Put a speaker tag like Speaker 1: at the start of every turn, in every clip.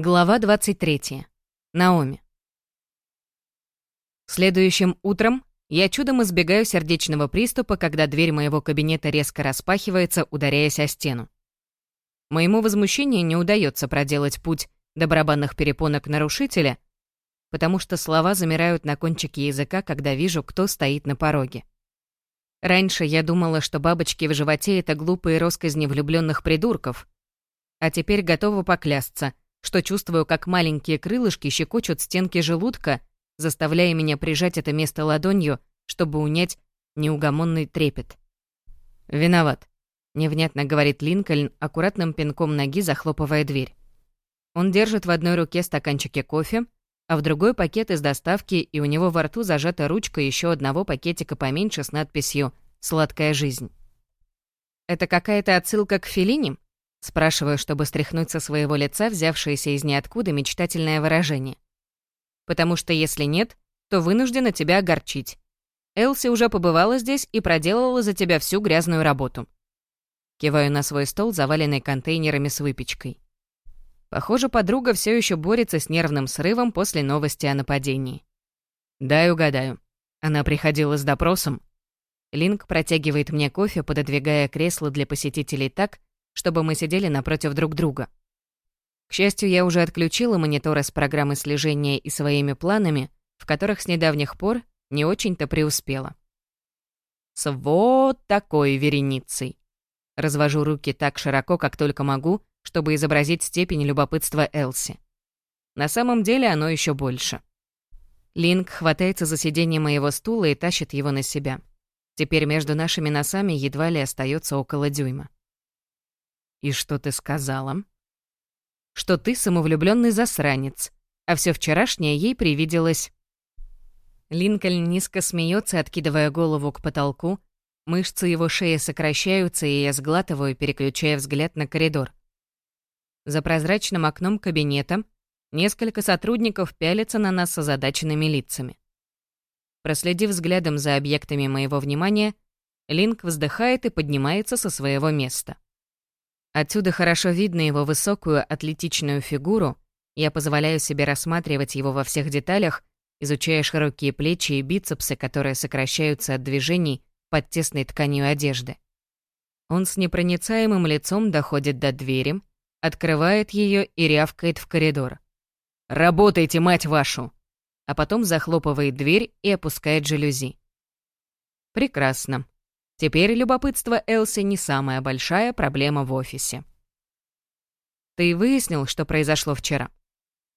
Speaker 1: Глава 23. Наоми. Следующим утром я чудом избегаю сердечного приступа, когда дверь моего кабинета резко распахивается, ударяясь о стену. Моему возмущению не удается проделать путь до барабанных перепонок нарушителя, потому что слова замирают на кончике языка, когда вижу, кто стоит на пороге. Раньше я думала, что бабочки в животе — это глупые росказни влюбленных придурков, а теперь готова поклясться — что чувствую, как маленькие крылышки щекочут стенки желудка, заставляя меня прижать это место ладонью, чтобы унять неугомонный трепет. «Виноват», — невнятно говорит Линкольн, аккуратным пинком ноги захлопывая дверь. Он держит в одной руке стаканчики кофе, а в другой пакет из доставки, и у него во рту зажата ручка еще одного пакетика поменьше с надписью «Сладкая жизнь». «Это какая-то отсылка к Феллини?» Спрашиваю, чтобы стряхнуть со своего лица взявшееся из ниоткуда мечтательное выражение. Потому что если нет, то вынуждена тебя огорчить. Элси уже побывала здесь и проделала за тебя всю грязную работу. Киваю на свой стол, заваленный контейнерами с выпечкой. Похоже, подруга все еще борется с нервным срывом после новости о нападении. Дай угадаю. Она приходила с допросом. Линк протягивает мне кофе, пододвигая кресло для посетителей так, чтобы мы сидели напротив друг друга. К счастью, я уже отключила мониторы с программы слежения и своими планами, в которых с недавних пор не очень-то преуспела. С вот такой вереницей. Развожу руки так широко, как только могу, чтобы изобразить степень любопытства Элси. На самом деле оно еще больше. Линк хватается за сиденье моего стула и тащит его на себя. Теперь между нашими носами едва ли остается около дюйма. «И что ты сказала?» «Что ты самовлюбленный засранец, а все вчерашнее ей привиделось». Линкольн низко смеется, откидывая голову к потолку. Мышцы его шеи сокращаются, и я сглатываю, переключая взгляд на коридор. За прозрачным окном кабинета несколько сотрудников пялятся на нас с озадаченными лицами. Проследив взглядом за объектами моего внимания, Линк вздыхает и поднимается со своего места. Отсюда хорошо видно его высокую атлетичную фигуру, я позволяю себе рассматривать его во всех деталях, изучая широкие плечи и бицепсы, которые сокращаются от движений под тесной тканью одежды. Он с непроницаемым лицом доходит до двери, открывает ее и рявкает в коридор. «Работайте, мать вашу!» А потом захлопывает дверь и опускает жалюзи. Прекрасно. Теперь любопытство Элси не самая большая проблема в офисе. «Ты выяснил, что произошло вчера?»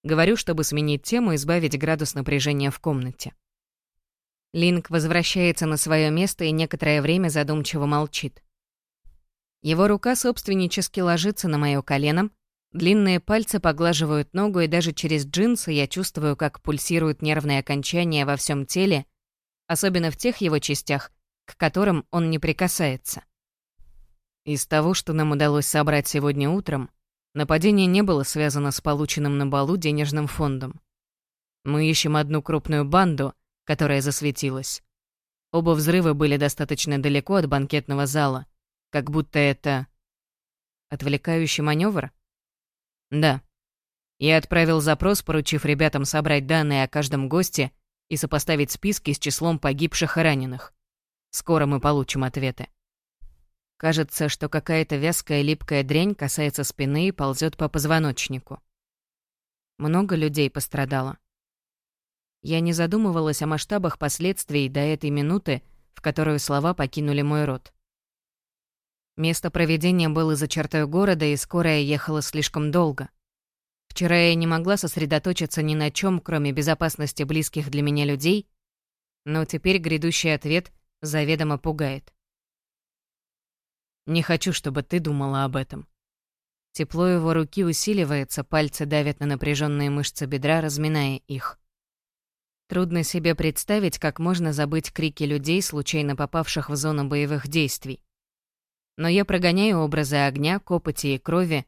Speaker 1: Говорю, чтобы сменить тему и избавить градус напряжения в комнате. Линк возвращается на свое место и некоторое время задумчиво молчит. Его рука собственнически ложится на моё колено, длинные пальцы поглаживают ногу, и даже через джинсы я чувствую, как пульсируют нервные окончания во всем теле, особенно в тех его частях, к которым он не прикасается. Из того, что нам удалось собрать сегодня утром, нападение не было связано с полученным на балу денежным фондом. Мы ищем одну крупную банду, которая засветилась. Оба взрыва были достаточно далеко от банкетного зала, как будто это... Отвлекающий маневр? Да. Я отправил запрос, поручив ребятам собрать данные о каждом госте и сопоставить списки с числом погибших и раненых. Скоро мы получим ответы. Кажется, что какая-то вязкая липкая дрянь касается спины и ползет по позвоночнику. Много людей пострадало. Я не задумывалась о масштабах последствий до этой минуты, в которую слова покинули мой рот. Место проведения было за чертой города, и скорая ехала слишком долго. Вчера я не могла сосредоточиться ни на чем, кроме безопасности близких для меня людей, но теперь грядущий ответ заведомо пугает. Не хочу, чтобы ты думала об этом. Тепло его руки усиливается, пальцы давят на напряженные мышцы бедра, разминая их. Трудно себе представить, как можно забыть крики людей, случайно попавших в зону боевых действий. Но я прогоняю образы огня, копоти и крови,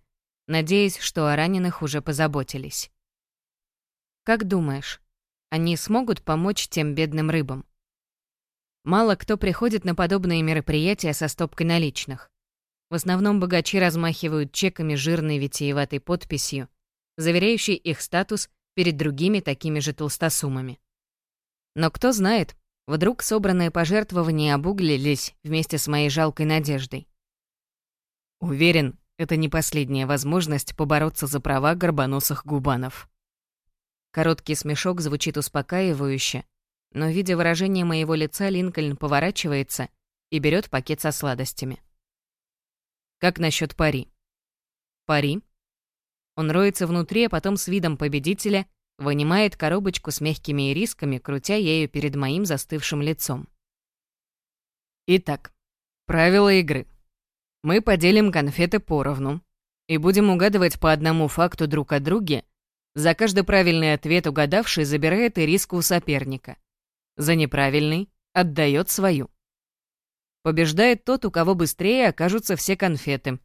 Speaker 1: надеясь, что о раненых уже позаботились. Как думаешь, они смогут помочь тем бедным рыбам? Мало кто приходит на подобные мероприятия со стопкой наличных. В основном богачи размахивают чеками жирной витиеватой подписью, заверяющий их статус перед другими такими же толстосумами. Но кто знает, вдруг собранные пожертвования обуглились вместе с моей жалкой надеждой. Уверен, это не последняя возможность побороться за права горбоносых губанов. Короткий смешок звучит успокаивающе, но, видя выражение моего лица, Линкольн поворачивается и берет пакет со сладостями. Как насчет пари? Пари? Он роется внутри, а потом с видом победителя вынимает коробочку с мягкими ирисками, крутя ею перед моим застывшим лицом. Итак, правила игры. Мы поделим конфеты поровну и будем угадывать по одному факту друг о друге. За каждый правильный ответ угадавший забирает ириску у соперника. За неправильный отдает свою. Побеждает тот, у кого быстрее окажутся все конфеты.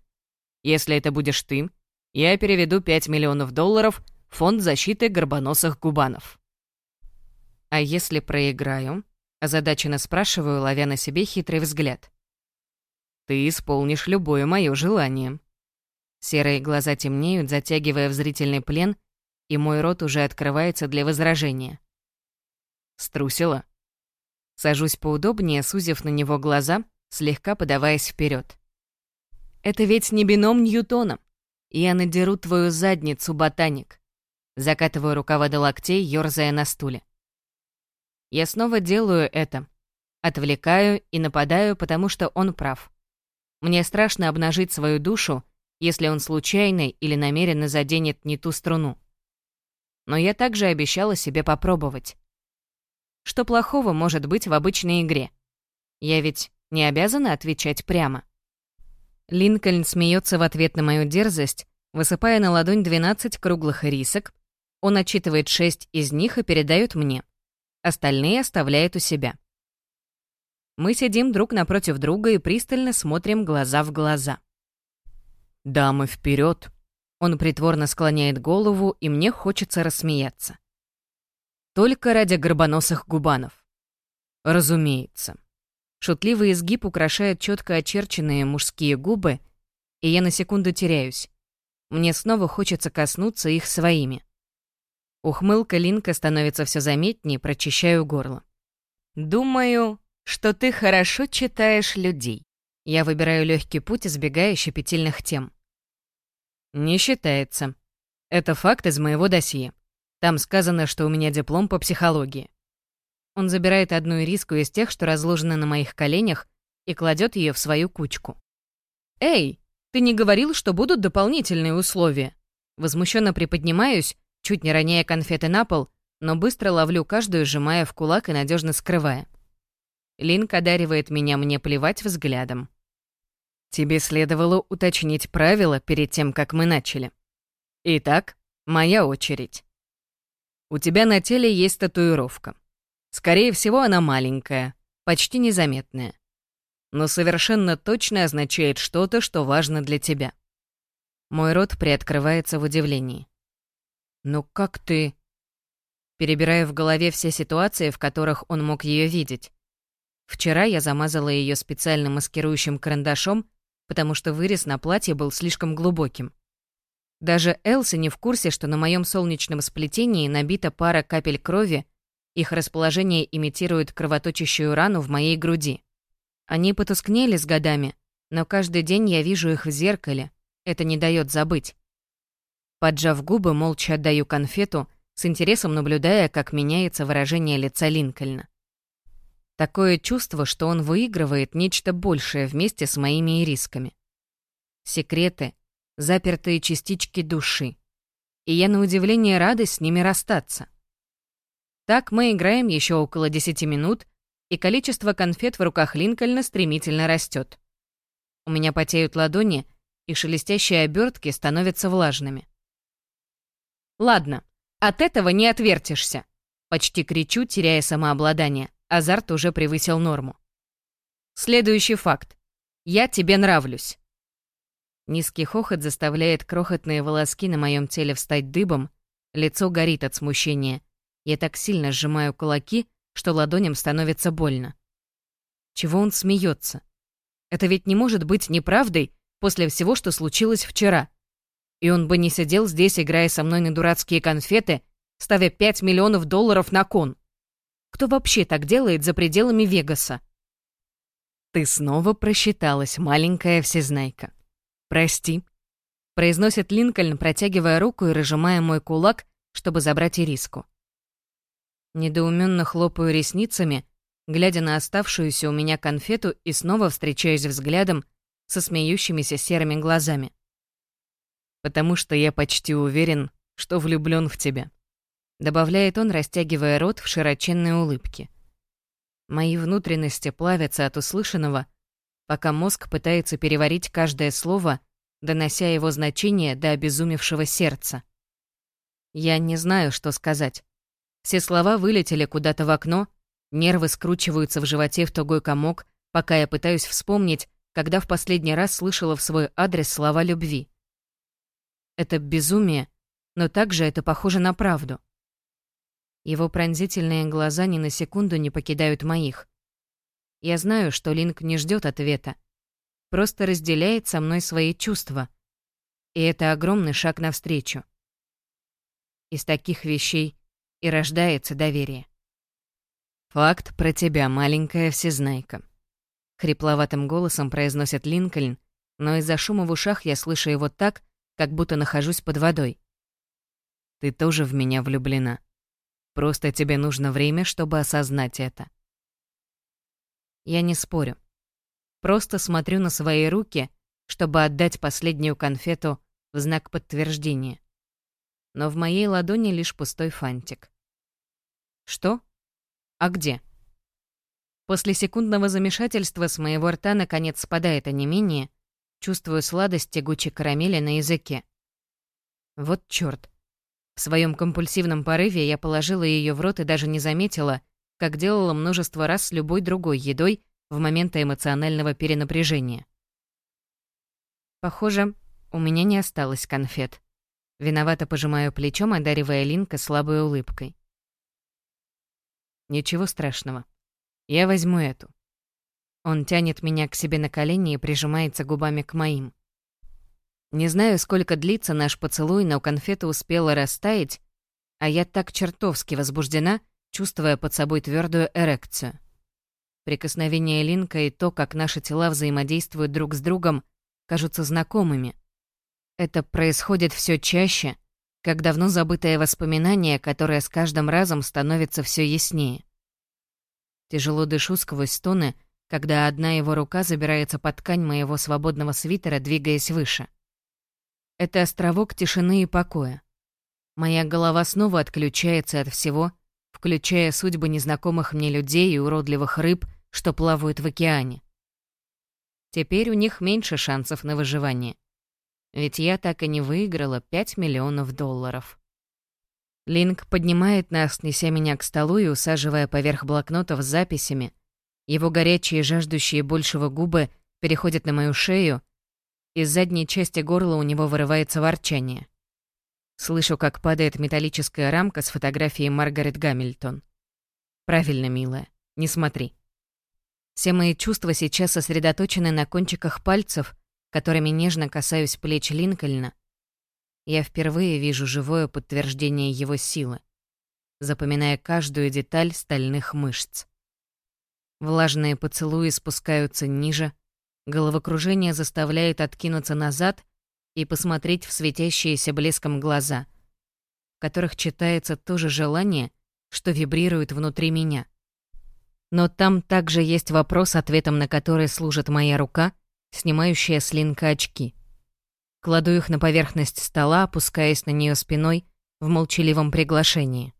Speaker 1: Если это будешь ты, я переведу 5 миллионов долларов в фонд защиты горбоносых губанов. А если проиграю? Озадаченно спрашиваю, ловя на себе хитрый взгляд. Ты исполнишь любое мое желание. Серые глаза темнеют, затягивая в зрительный плен, и мой рот уже открывается для возражения. Струсила. Сажусь поудобнее, сузив на него глаза, слегка подаваясь вперед. Это ведь не бином Ньютона. Я надеру твою задницу, ботаник. Закатываю рукава до локтей, ёрзая на стуле. Я снова делаю это. Отвлекаю и нападаю, потому что он прав. Мне страшно обнажить свою душу, если он случайно или намеренно заденет не ту струну. Но я также обещала себе попробовать. Что плохого может быть в обычной игре? Я ведь не обязана отвечать прямо. Линкольн смеется в ответ на мою дерзость, высыпая на ладонь 12 круглых рисок. Он отчитывает 6 из них и передает мне. Остальные оставляет у себя. Мы сидим друг напротив друга и пристально смотрим глаза в глаза. «Дамы, вперед! Он притворно склоняет голову, и мне хочется рассмеяться. Только ради горбоносых губанов. Разумеется. Шутливый изгиб украшает четко очерченные мужские губы, и я на секунду теряюсь. Мне снова хочется коснуться их своими. Ухмылка Линка становится все заметнее, прочищаю горло. «Думаю, что ты хорошо читаешь людей. Я выбираю легкий путь, избегая щепетильных тем. Не считается. Это факт из моего досье. Там сказано, что у меня диплом по психологии. Он забирает одну ириску из тех, что разложены на моих коленях, и кладет ее в свою кучку. «Эй, ты не говорил, что будут дополнительные условия?» Возмущенно приподнимаюсь, чуть не роняя конфеты на пол, но быстро ловлю каждую, сжимая в кулак и надежно скрывая. Линк одаривает меня мне плевать взглядом. Тебе следовало уточнить правила перед тем, как мы начали. Итак, моя очередь. У тебя на теле есть татуировка. Скорее всего, она маленькая, почти незаметная. Но совершенно точно означает что-то, что важно для тебя. Мой рот приоткрывается в удивлении. «Ну как ты...» Перебираю в голове все ситуации, в которых он мог ее видеть. Вчера я замазала ее специальным маскирующим карандашом, потому что вырез на платье был слишком глубоким. Даже Элси не в курсе, что на моем солнечном сплетении набита пара капель крови, их расположение имитирует кровоточащую рану в моей груди. Они потускнели с годами, но каждый день я вижу их в зеркале, это не дает забыть. Поджав губы, молча отдаю конфету, с интересом наблюдая, как меняется выражение лица Линкольна. Такое чувство, что он выигрывает нечто большее вместе с моими ирисками. Секреты, запертые частички души. И я на удивление рада с ними расстаться. Так мы играем еще около 10 минут, и количество конфет в руках Линкольна стремительно растет. У меня потеют ладони, и шелестящие обертки становятся влажными. «Ладно, от этого не отвертишься!» Почти кричу, теряя самообладание. Азарт уже превысил норму. Следующий факт. Я тебе нравлюсь. Низкий хохот заставляет крохотные волоски на моем теле встать дыбом, лицо горит от смущения. Я так сильно сжимаю кулаки, что ладоням становится больно. Чего он смеется? Это ведь не может быть неправдой после всего, что случилось вчера. И он бы не сидел здесь, играя со мной на дурацкие конфеты, ставя 5 миллионов долларов на кон. Кто вообще так делает за пределами Вегаса? «Ты снова просчиталась, маленькая всезнайка. Прости», — произносит Линкольн, протягивая руку и разжимая мой кулак, чтобы забрать ириску. Недоуменно хлопаю ресницами, глядя на оставшуюся у меня конфету и снова встречаюсь взглядом со смеющимися серыми глазами. «Потому что я почти уверен, что влюблён в тебя», — добавляет он, растягивая рот в широченной улыбке. Мои внутренности плавятся от услышанного, пока мозг пытается переварить каждое слово, донося его значение до обезумевшего сердца. Я не знаю, что сказать. Все слова вылетели куда-то в окно, Нервы скручиваются в животе в тугой комок, пока я пытаюсь вспомнить, когда в последний раз слышала в свой адрес слова любви. Это безумие, но также это похоже на правду. Его пронзительные глаза ни на секунду не покидают моих. Я знаю, что Линк не ждет ответа, просто разделяет со мной свои чувства. И это огромный шаг навстречу. Из таких вещей и рождается доверие. «Факт про тебя, маленькая всезнайка», — хрипловатым голосом произносит Линкольн, но из-за шума в ушах я слышу его так, как будто нахожусь под водой. «Ты тоже в меня влюблена. Просто тебе нужно время, чтобы осознать это». Я не спорю. Просто смотрю на свои руки, чтобы отдать последнюю конфету в знак подтверждения. Но в моей ладони лишь пустой фантик. «Что?» «А где?» После секундного замешательства с моего рта наконец спадает онемение, чувствую сладость тягучей карамели на языке. Вот чёрт. В своем компульсивном порыве я положила ее в рот и даже не заметила, как делала множество раз с любой другой едой в моменты эмоционального перенапряжения. Похоже, у меня не осталось конфет. Виновато пожимаю плечом, одаривая Линка слабой улыбкой. Ничего страшного. Я возьму эту. Он тянет меня к себе на колени и прижимается губами к моим. Не знаю, сколько длится наш поцелуй, но конфета успела растаять, а я так чертовски возбуждена, чувствуя под собой твердую эрекцию. Прикосновение Линка и то, как наши тела взаимодействуют друг с другом, кажутся знакомыми. Это происходит все чаще — как давно забытое воспоминание, которое с каждым разом становится все яснее. Тяжело дышу сквозь стоны, когда одна его рука забирается под ткань моего свободного свитера, двигаясь выше. Это островок тишины и покоя. Моя голова снова отключается от всего, включая судьбы незнакомых мне людей и уродливых рыб, что плавают в океане. Теперь у них меньше шансов на выживание. Ведь я так и не выиграла 5 миллионов долларов. Линк поднимает нас, неся меня к столу и усаживая поверх блокнотов с записями. Его горячие, жаждущие большего губы переходят на мою шею, из задней части горла у него вырывается ворчание. Слышу, как падает металлическая рамка с фотографией Маргарет Гамильтон. «Правильно, милая, не смотри». Все мои чувства сейчас сосредоточены на кончиках пальцев, которыми нежно касаюсь плеч Линкольна, я впервые вижу живое подтверждение его силы, запоминая каждую деталь стальных мышц. Влажные поцелуи спускаются ниже, головокружение заставляет откинуться назад и посмотреть в светящиеся блеском глаза, в которых читается то же желание, что вибрирует внутри меня. Но там также есть вопрос, ответом на который служит моя рука — снимающая с Линка очки. Кладу их на поверхность стола, опускаясь на нее спиной в молчаливом приглашении.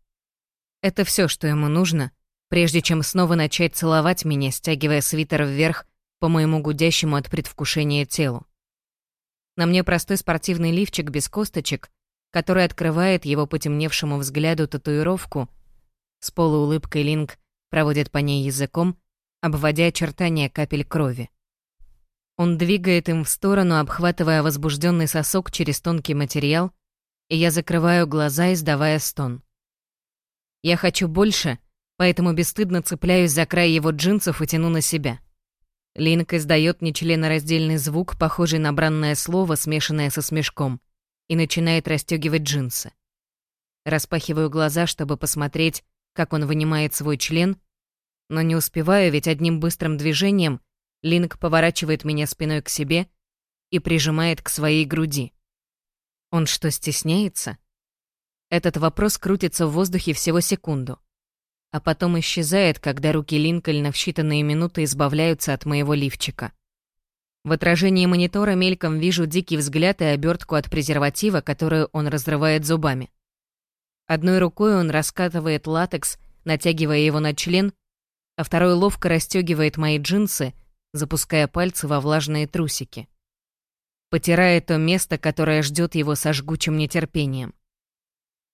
Speaker 1: Это все, что ему нужно, прежде чем снова начать целовать меня, стягивая свитер вверх по моему гудящему от предвкушения телу. На мне простой спортивный лифчик без косточек, который открывает его потемневшему взгляду татуировку. С полуулыбкой Линк проводит по ней языком, обводя очертания капель крови. Он двигает им в сторону, обхватывая возбужденный сосок через тонкий материал, и я закрываю глаза, издавая стон. Я хочу больше, поэтому бесстыдно цепляюсь за край его джинсов и тяну на себя. Линк издает нечленораздельный звук, похожий на бранное слово, смешанное со смешком. и начинает расстегивать джинсы. Распахиваю глаза, чтобы посмотреть, как он вынимает свой член, но не успеваю, ведь одним быстрым движением Линк поворачивает меня спиной к себе и прижимает к своей груди. Он что, стесняется? Этот вопрос крутится в воздухе всего секунду, а потом исчезает, когда руки Линкольна в считанные минуты избавляются от моего лифчика. В отражении монитора мельком вижу дикий взгляд и обертку от презерватива, которую он разрывает зубами. Одной рукой он раскатывает латекс, натягивая его на член, а второй ловко расстегивает мои джинсы, запуская пальцы во влажные трусики. Потирая то место, которое ждет его со жгучим нетерпением.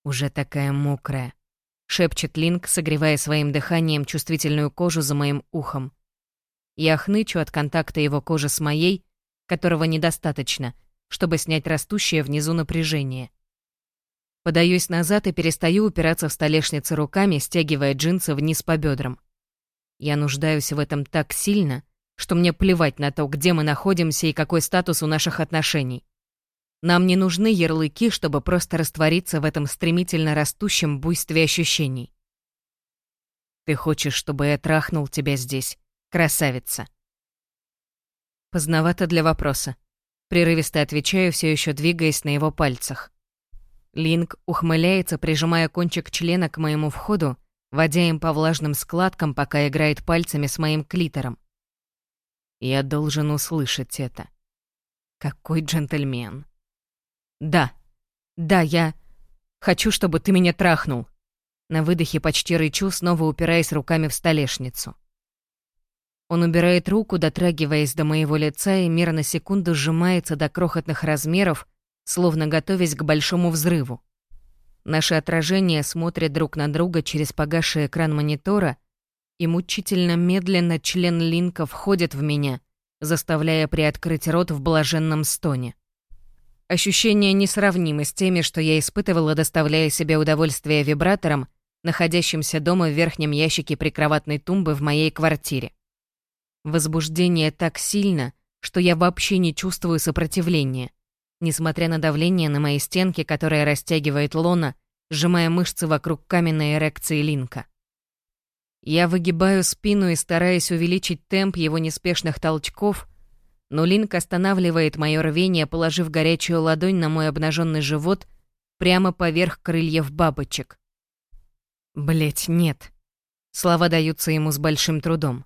Speaker 1: «Уже такая мокрая», — шепчет Линк, согревая своим дыханием чувствительную кожу за моим ухом. Я хнычу от контакта его кожи с моей, которого недостаточно, чтобы снять растущее внизу напряжение. Подаюсь назад и перестаю упираться в столешницы руками, стягивая джинсы вниз по бедрам. Я нуждаюсь в этом так сильно, что мне плевать на то, где мы находимся и какой статус у наших отношений. Нам не нужны ярлыки, чтобы просто раствориться в этом стремительно растущем буйстве ощущений. Ты хочешь, чтобы я трахнул тебя здесь, Красавица. Поздновато для вопроса. Прерывисто отвечаю, все еще двигаясь на его пальцах. Линк ухмыляется, прижимая кончик члена к моему входу, водя им по влажным складкам, пока играет пальцами с моим клитором. Я должен услышать это. Какой джентльмен. Да, да, я хочу, чтобы ты меня трахнул. На выдохе почти рычу, снова упираясь руками в столешницу. Он убирает руку, дотрагиваясь до моего лица, и мир на секунду сжимается до крохотных размеров, словно готовясь к большому взрыву. Наши отражения смотрят друг на друга через погасший экран монитора, и мучительно медленно член Линка входит в меня, заставляя приоткрыть рот в блаженном стоне. Ощущения несравнимы с теми, что я испытывала, доставляя себе удовольствие вибратором, находящимся дома в верхнем ящике прикроватной тумбы в моей квартире. Возбуждение так сильно, что я вообще не чувствую сопротивления, несмотря на давление на мои стенки, которое растягивает лона, сжимая мышцы вокруг каменной эрекции Линка. Я выгибаю спину и стараюсь увеличить темп его неспешных толчков, но Линк останавливает мое рвение, положив горячую ладонь на мой обнаженный живот прямо поверх крыльев бабочек. Блять, нет. Слова даются ему с большим трудом.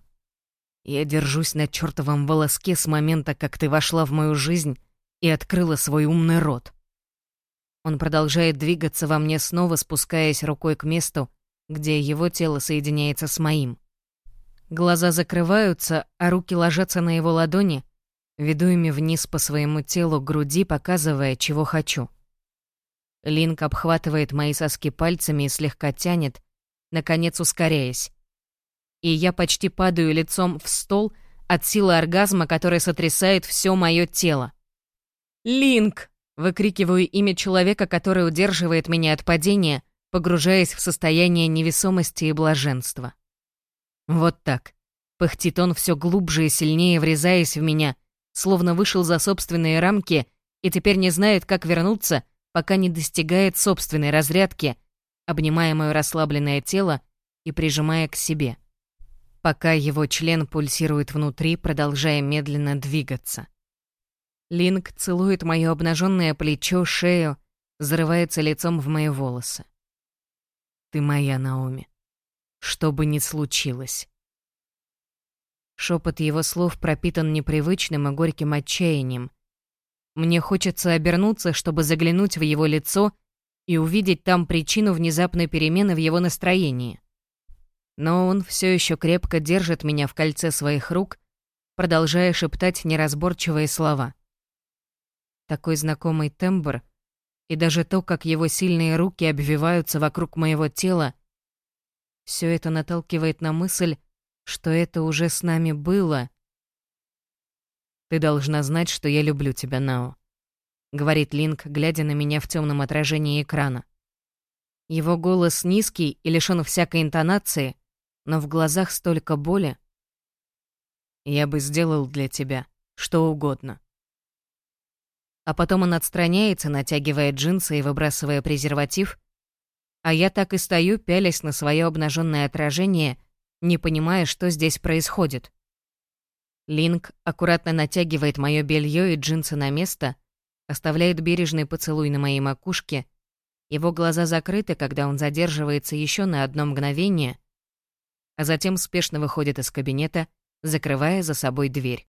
Speaker 1: Я держусь на чертовом волоске с момента, как ты вошла в мою жизнь и открыла свой умный рот. Он продолжает двигаться во мне снова, спускаясь рукой к месту, где его тело соединяется с моим. Глаза закрываются, а руки ложатся на его ладони, веду ими вниз по своему телу, груди, показывая, чего хочу. Линк обхватывает мои соски пальцами и слегка тянет, наконец ускоряясь и я почти падаю лицом в стол от силы оргазма, которая сотрясает все мое тело. «Линк!» — выкрикиваю имя человека, который удерживает меня от падения, погружаясь в состояние невесомости и блаженства. Вот так. Пыхтит он все глубже и сильнее, врезаясь в меня, словно вышел за собственные рамки и теперь не знает, как вернуться, пока не достигает собственной разрядки, обнимая мое расслабленное тело и прижимая к себе пока его член пульсирует внутри, продолжая медленно двигаться. Линк целует мое обнаженное плечо, шею, зарывается лицом в мои волосы. «Ты моя, Наоми. Что бы ни случилось». Шепот его слов пропитан непривычным и горьким отчаянием. Мне хочется обернуться, чтобы заглянуть в его лицо и увидеть там причину внезапной перемены в его настроении но он все еще крепко держит меня в кольце своих рук, продолжая шептать неразборчивые слова. Такой знакомый тембр, и даже то, как его сильные руки обвиваются вокруг моего тела, все это наталкивает на мысль, что это уже с нами было. «Ты должна знать, что я люблю тебя, Нао», — говорит Линк, глядя на меня в темном отражении экрана. Его голос низкий и лишён всякой интонации, но в глазах столько боли. Я бы сделал для тебя что угодно. А потом он отстраняется, натягивая джинсы и выбрасывая презерватив, а я так и стою, пялясь на свое обнаженное отражение, не понимая, что здесь происходит. Линк аккуратно натягивает мое белье и джинсы на место, оставляет бережный поцелуй на моей макушке. Его глаза закрыты, когда он задерживается еще на одно мгновение, а затем спешно выходит из кабинета, закрывая за собой дверь.